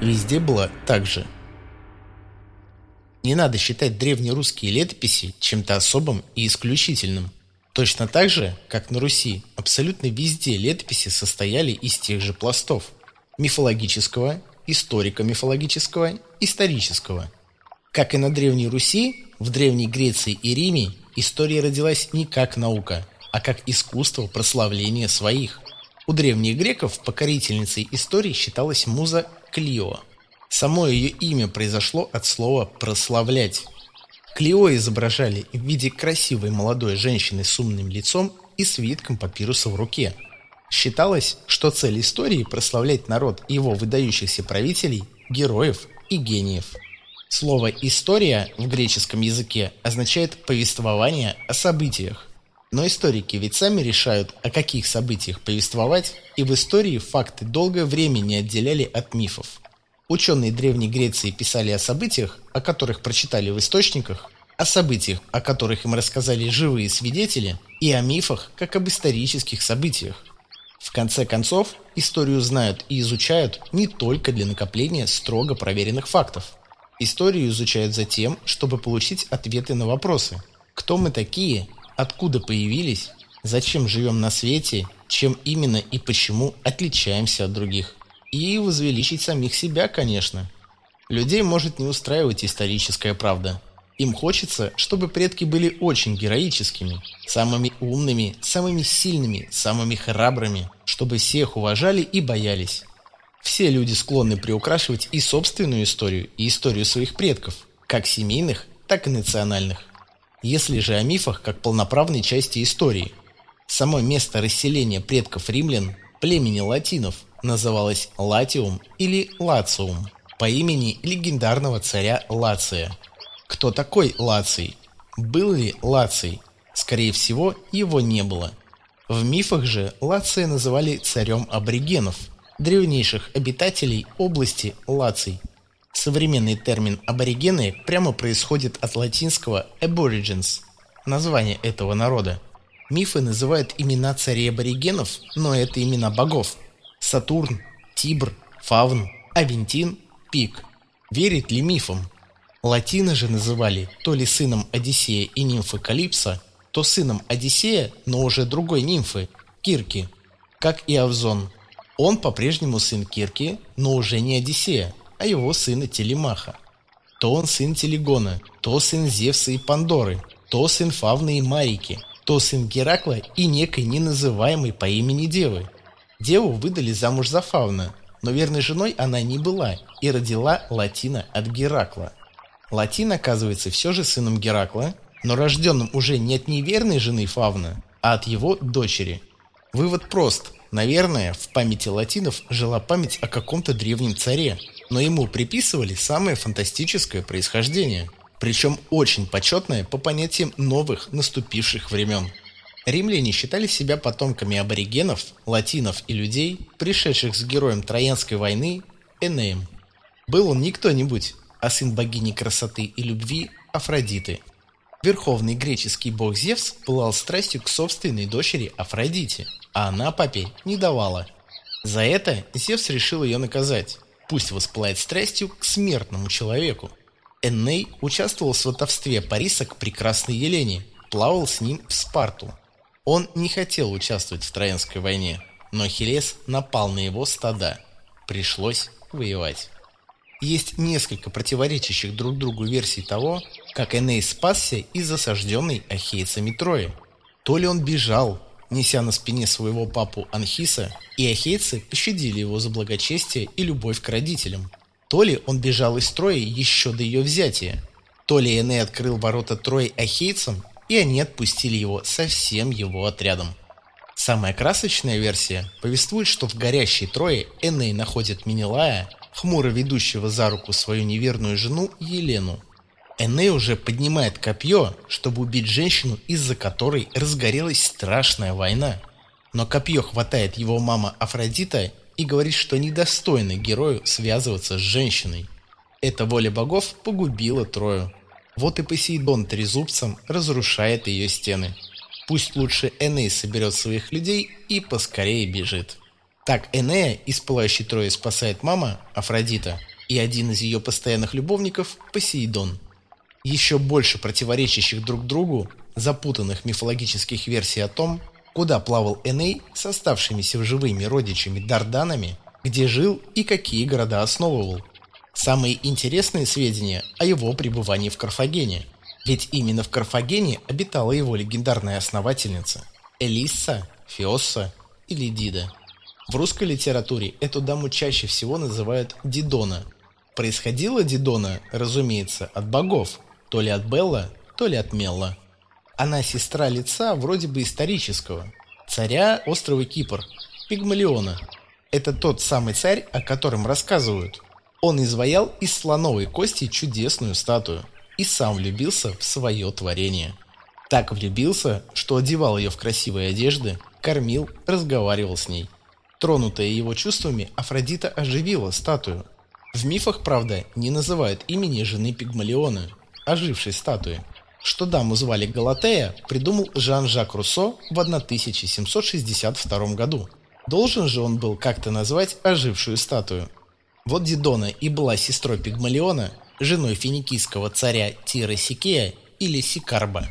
везде было так же. Не надо считать древнерусские летописи чем-то особым и исключительным. Точно так же, как на Руси, абсолютно везде летописи состояли из тех же пластов – мифологического, историко-мифологического, исторического. Как и на Древней Руси, в Древней Греции и Риме история родилась не как наука, а как искусство прославления своих. У древних греков покорительницей истории считалась муза Клио. Само ее имя произошло от слова «прославлять». Клио изображали в виде красивой молодой женщины с умным лицом и свитком папируса в руке. Считалось, что цель истории – прославлять народ и его выдающихся правителей, героев и гениев. Слово «история» в греческом языке означает «повествование о событиях». Но историки ведь сами решают, о каких событиях повествовать, и в истории факты долгое время не отделяли от мифов. Ученые Древней Греции писали о событиях, о которых прочитали в источниках, о событиях, о которых им рассказали живые свидетели, и о мифах, как об исторических событиях. В конце концов, историю знают и изучают не только для накопления строго проверенных фактов. Историю изучают за тем, чтобы получить ответы на вопросы. Кто мы такие? Откуда появились? Зачем живем на свете? Чем именно и почему отличаемся от других? И возвеличить самих себя, конечно. Людей может не устраивать историческая правда. Им хочется, чтобы предки были очень героическими, самыми умными, самыми сильными, самыми храбрыми, чтобы всех уважали и боялись. Все люди склонны приукрашивать и собственную историю, и историю своих предков, как семейных, так и национальных. Если же о мифах как полноправной части истории. Само место расселения предков римлян, племени латинов, называлась Латиум или Лациум по имени легендарного царя Лация. Кто такой Лаций? Был ли Лаций? Скорее всего, его не было. В мифах же Лация называли царем аборигенов, древнейших обитателей области Лаций. Современный термин «аборигены» прямо происходит от латинского «aborigines» – название этого народа. Мифы называют имена царей аборигенов, но это имена богов – Сатурн, Тибр, Фавн, Авентин, Пик. Верит ли мифам? Латины же называли то ли сыном Одиссея и нимфы Калипса, то сыном Одиссея, но уже другой нимфы, Кирки, как и Авзон. Он по-прежнему сын Кирки, но уже не Одиссея, а его сына Телемаха. То он сын Телегона, то сын Зевса и Пандоры, то сын Фавны и Марики, то сын Геракла и некой неназываемой по имени Девы. Деву выдали замуж за Фауна, но верной женой она не была и родила Латина от Геракла. Латин оказывается все же сыном Геракла, но рожденным уже не от неверной жены Фавна, а от его дочери. Вывод прост. Наверное, в памяти латинов жила память о каком-то древнем царе, но ему приписывали самое фантастическое происхождение, причем очень почетное по понятиям новых наступивших времен. Римляне считали себя потомками аборигенов, латинов и людей, пришедших с героем Троянской войны Энеем. Был он не кто-нибудь, а сын богини красоты и любви Афродиты. Верховный греческий бог Зевс пылал страстью к собственной дочери Афродите, а она папе не давала. За это Зевс решил ее наказать. Пусть воспылает страстью к смертному человеку. Энней участвовал в сватовстве Париса к прекрасной Елене, плавал с ним в Спарту, он не хотел участвовать в Троянской войне, но Ахиллес напал на его стада. Пришлось воевать. Есть несколько противоречащих друг другу версий того, как Эней спасся из осажденной ахейцами Трои. То ли он бежал, неся на спине своего папу Анхиса, и ахейцы пощадили его за благочестие и любовь к родителям. То ли он бежал из Трои еще до ее взятия. То ли Эней открыл ворота Трои ахейцам и они отпустили его со всем его отрядом. Самая красочная версия повествует, что в горящей Трое Эней находит Минилая, хмуро ведущего за руку свою неверную жену Елену. Эней уже поднимает копье, чтобы убить женщину, из-за которой разгорелась страшная война. Но копье хватает его мама Афродита и говорит, что недостойно герою связываться с женщиной. Эта воля богов погубила Трою. Вот и Посейдон трезубцем разрушает ее стены. Пусть лучше Эней соберет своих людей и поскорее бежит. Так Энея из пылающей Трои спасает мама, Афродита, и один из ее постоянных любовников – Посейдон. Еще больше противоречащих друг другу, запутанных мифологических версий о том, куда плавал Эней с оставшимися живыми родичами Дарданами, где жил и какие города основывал. Самые интересные сведения о его пребывании в Карфагене, ведь именно в Карфагене обитала его легендарная основательница – Элисса, Феосса или Дида. В русской литературе эту даму чаще всего называют Дидона. Происходила Дидона, разумеется, от богов, то ли от Белла, то ли от Мелла. Она сестра лица вроде бы исторического, царя острова Кипр, Пигмалиона. Это тот самый царь, о котором рассказывают. Он изваял из слоновой кости чудесную статую и сам влюбился в свое творение. Так влюбился, что одевал ее в красивые одежды, кормил, разговаривал с ней. Тронутая его чувствами, Афродита оживила статую. В мифах, правда, не называют имени жены Пигмалиона, ожившей статуи. Что даму звали Галатея, придумал Жан-Жак Руссо в 1762 году. Должен же он был как-то назвать ожившую статую. Вот Дидона и была сестрой Пигмалиона, женой финикийского царя Тира Сикея или Сикарба.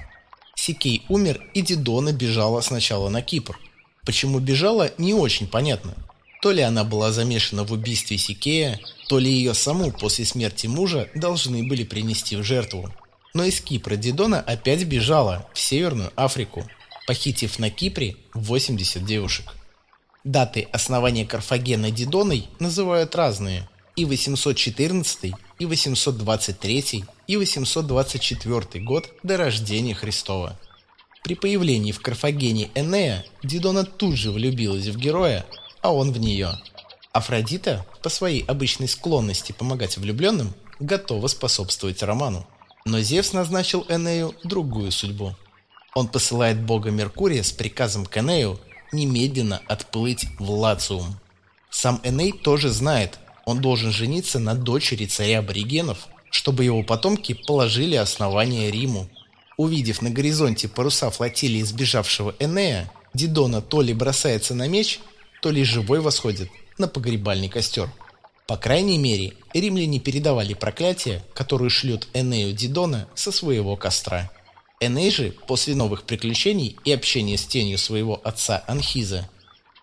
Сикей умер, и Дидона бежала сначала на Кипр. Почему бежала, не очень понятно. То ли она была замешана в убийстве Сикея, то ли ее саму после смерти мужа должны были принести в жертву. Но из Кипра Дидона опять бежала в Северную Африку, похитив на Кипре 80 девушек. Даты основания Карфагена Дидоной называют разные – и 814, и 823, и 824 год до рождения Христова. При появлении в Карфагене Энея Дидона тут же влюбилась в героя, а он в нее. Афродита, по своей обычной склонности помогать влюбленным, готова способствовать роману. Но Зевс назначил Энею другую судьбу. Он посылает бога Меркурия с приказом к Энею немедленно отплыть в Лациум. Сам Эней тоже знает, он должен жениться на дочери царя аборигенов, чтобы его потомки положили основание Риму. Увидев на горизонте паруса флотилии сбежавшего Энея, Дидона то ли бросается на меч, то ли живой восходит на погребальный костер. По крайней мере, римляне передавали проклятие, которое шлют Энею Дидона со своего костра. Эней же, после новых приключений и общения с тенью своего отца Анхиза,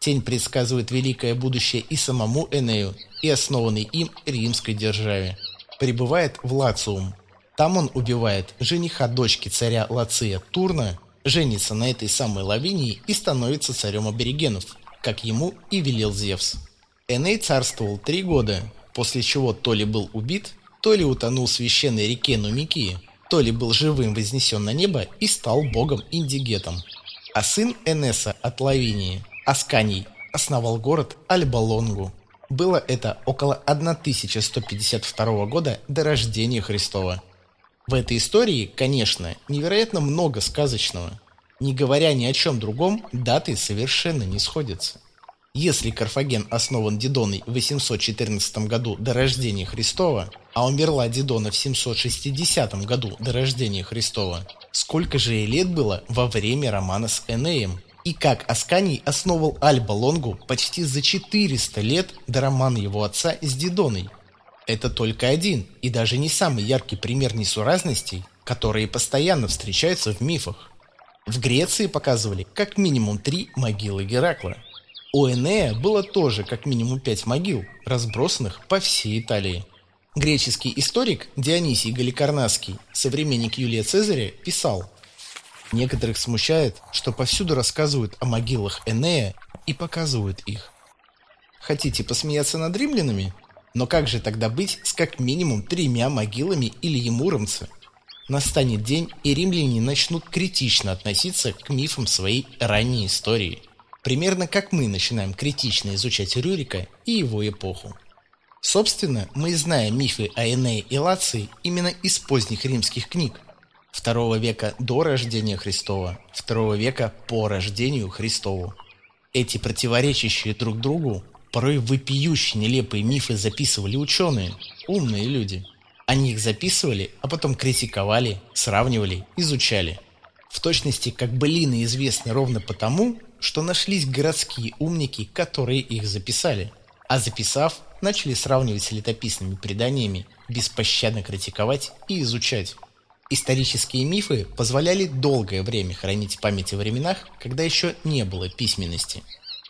тень предсказывает великое будущее и самому Энею, и основанной им римской державе, прибывает в Лациум, там он убивает жениха дочки царя Лация Турна, женится на этой самой Лавинии и становится царем аборигенов, как ему и велел Зевс. Эней царствовал три года, после чего то ли был убит, то ли утонул в священной реке Нумикии, то ли был живым вознесен на небо и стал богом-индигетом. А сын Энеса от Лавинии, Асканий, основал город Альбалонгу. Было это около 1152 года до рождения Христова. В этой истории, конечно, невероятно много сказочного. Не говоря ни о чем другом, даты совершенно не сходятся. Если Карфаген основан Дидоной в 814 году до рождения Христова, а умерла Дидона в 760 году до рождения Христова, сколько же ей лет было во время романа с Энеем? И как Асканий основал Альба Лонгу почти за 400 лет до романа его отца с Дидоной – это только один и даже не самый яркий пример несуразностей, которые постоянно встречаются в мифах. В Греции показывали как минимум три могилы Геракла. У Энея было тоже как минимум пять могил, разбросанных по всей Италии. Греческий историк Дионисий Галикарнасский, современник Юлия Цезаря, писал «Некоторых смущает, что повсюду рассказывают о могилах Энея и показывают их. Хотите посмеяться над римлянами? Но как же тогда быть с как минимум тремя могилами или муромцы? Настанет день, и римляне начнут критично относиться к мифам своей ранней истории. Примерно как мы начинаем критично изучать Рюрика и его эпоху. Собственно, мы знаем мифы о Энее и Лации именно из поздних римских книг. Второго века до рождения Христова, второго века по рождению Христову. Эти противоречащие друг другу Порой вопиющие нелепые мифы записывали ученые, умные люди. Они их записывали, а потом критиковали, сравнивали, изучали. В точности, как былины известны ровно потому, что нашлись городские умники, которые их записали. А записав, начали сравнивать с летописными преданиями, беспощадно критиковать и изучать. Исторические мифы позволяли долгое время хранить память о временах, когда еще не было письменности.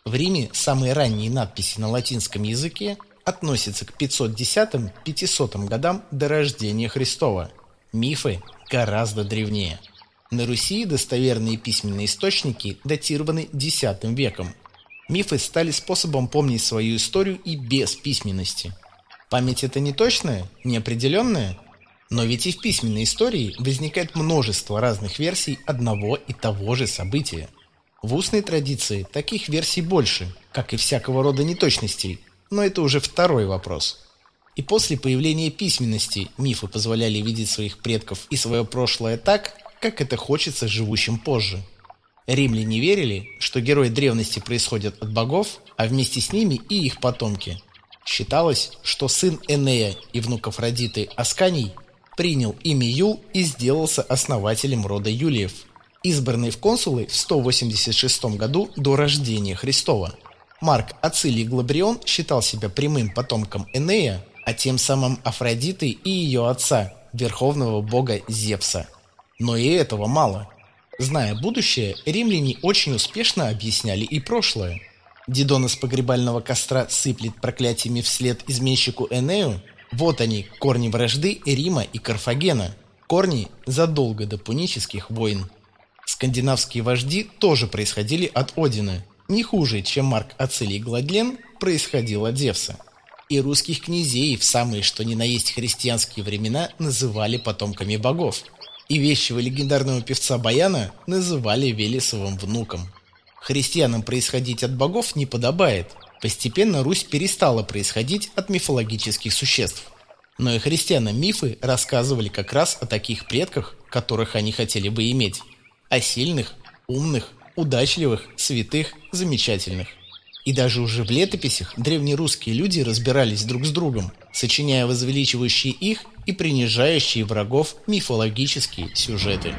В Риме самые ранние надписи на латинском языке относятся к 510-500 годам до рождения Христова. Мифы гораздо древнее. На Руси достоверные письменные источники датированы X веком. Мифы стали способом помнить свою историю и без письменности. Память это не точная, неопределенная, но ведь и в письменной истории возникает множество разных версий одного и того же события. В устной традиции таких версий больше, как и всякого рода неточностей, но это уже второй вопрос. И после появления письменности мифы позволяли видеть своих предков и свое прошлое так, как это хочется живущим позже. Римляне верили, что герои древности происходят от богов, а вместе с ними и их потомки. Считалось, что сын Энея и внук Афродиты Асканий принял имя Юл и сделался основателем рода Юлиев, избранный в консулы в 186 году до рождения Христова. Марк Ацилий Глабрион считал себя прямым потомком Энея, а тем самым Афродиты и ее отца, верховного бога Зевса. Но и этого мало. Зная будущее, римляне очень успешно объясняли и прошлое. Дидон из погребального костра сыплет проклятиями вслед изменщику Энею, вот они, корни вражды Рима и Карфагена. Корни задолго до пунических войн. Скандинавские вожди тоже происходили от Одина. Не хуже, чем Марк Ацилий Гладлен происходил от Зевса. И русских князей в самые что ни на есть христианские времена называли потомками богов. И вещего легендарного певца Баяна называли Велесовым внуком. Христианам происходить от богов не подобает, Постепенно Русь перестала происходить от мифологических существ. Но и христианам мифы рассказывали как раз о таких предках, которых они хотели бы иметь. О сильных, умных, удачливых, святых, замечательных. И даже уже в летописях древнерусские люди разбирались друг с другом, сочиняя возвеличивающие их и принижающие врагов мифологические сюжеты.